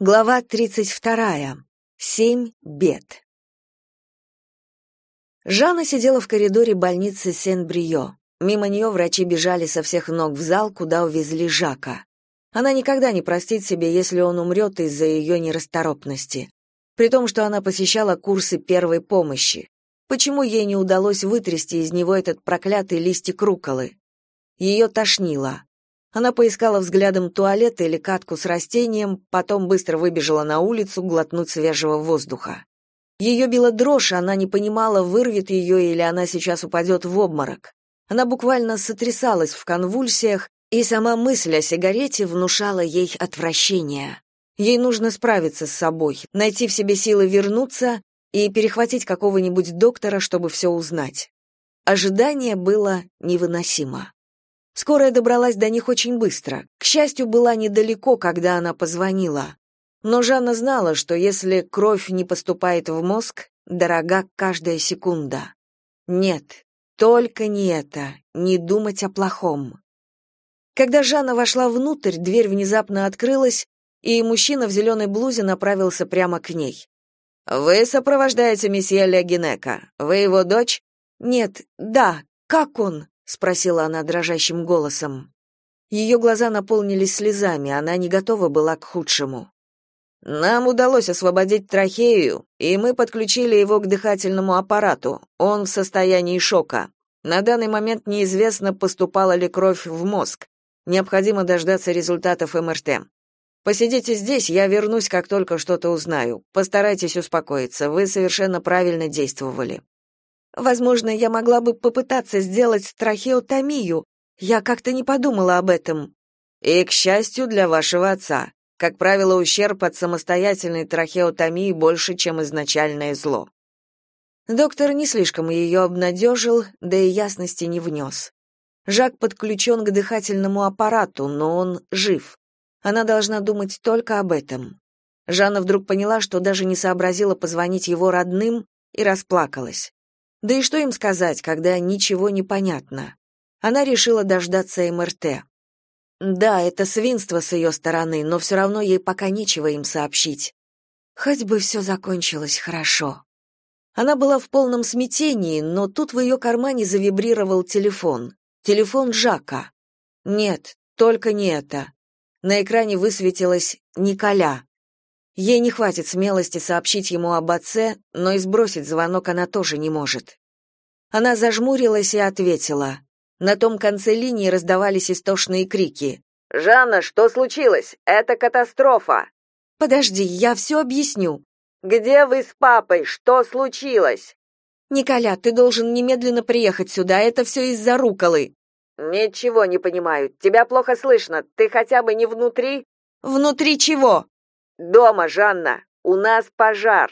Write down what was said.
Глава 32. Семь бед. Жанна сидела в коридоре больницы Сен-Брио. Мимо нее врачи бежали со всех ног в зал, куда увезли Жака. Она никогда не простит себе, если он умрет из-за ее нерасторопности. При том, что она посещала курсы первой помощи. Почему ей не удалось вытрясти из него этот проклятый листик руколы? Ее тошнило. Она поискала взглядом туалет или катку с растением, потом быстро выбежала на улицу глотнуть свежего воздуха. Ее била дрожь, она не понимала, вырвет ее или она сейчас упадет в обморок. Она буквально сотрясалась в конвульсиях, и сама мысль о сигарете внушала ей отвращение. Ей нужно справиться с собой, найти в себе силы вернуться и перехватить какого-нибудь доктора, чтобы все узнать. Ожидание было невыносимо. Скорая добралась до них очень быстро. К счастью, была недалеко, когда она позвонила. Но Жанна знала, что если кровь не поступает в мозг, дорога каждая секунда. Нет, только не это, не думать о плохом. Когда Жанна вошла внутрь, дверь внезапно открылась, и мужчина в зеленой блузе направился прямо к ней. «Вы сопровождаете месье Легинека. Вы его дочь?» «Нет, да. Как он?» Спросила она дрожащим голосом. Ее глаза наполнились слезами, она не готова была к худшему. Нам удалось освободить трахею, и мы подключили его к дыхательному аппарату. Он в состоянии шока. На данный момент неизвестно, поступала ли кровь в мозг. Необходимо дождаться результатов МРТ. Посидите здесь, я вернусь, как только что-то узнаю. Постарайтесь успокоиться. Вы совершенно правильно действовали. Возможно, я могла бы попытаться сделать трахеотомию. Я как-то не подумала об этом. И к счастью для вашего отца. Как правило, ущерб от самостоятельной трахеотомии больше, чем изначальное зло. Доктор не слишком ее обнадежил, да и ясности не внес. Жак подключен к дыхательному аппарату, но он жив. Она должна думать только об этом. Жанна вдруг поняла, что даже не сообразила позвонить его родным, и расплакалась. Да и что им сказать, когда ничего не понятно? Она решила дождаться МРТ. Да, это свинство с ее стороны, но все равно ей пока нечего им сообщить. Хоть бы все закончилось хорошо. Она была в полном смятении, но тут в ее кармане завибрировал телефон. Телефон Жака. Нет, только не это. На экране высветилось «Николя». Ей не хватит смелости сообщить ему об отце, но и сбросить звонок она тоже не может. Она зажмурилась и ответила. На том конце линии раздавались истошные крики. «Жанна, что случилось? Это катастрофа!» «Подожди, я все объясню». «Где вы с папой? Что случилось?» «Николя, ты должен немедленно приехать сюда, это все из-за руколы». «Ничего не понимаю, тебя плохо слышно, ты хотя бы не внутри?» «Внутри чего?» «Дома, Жанна, у нас пожар.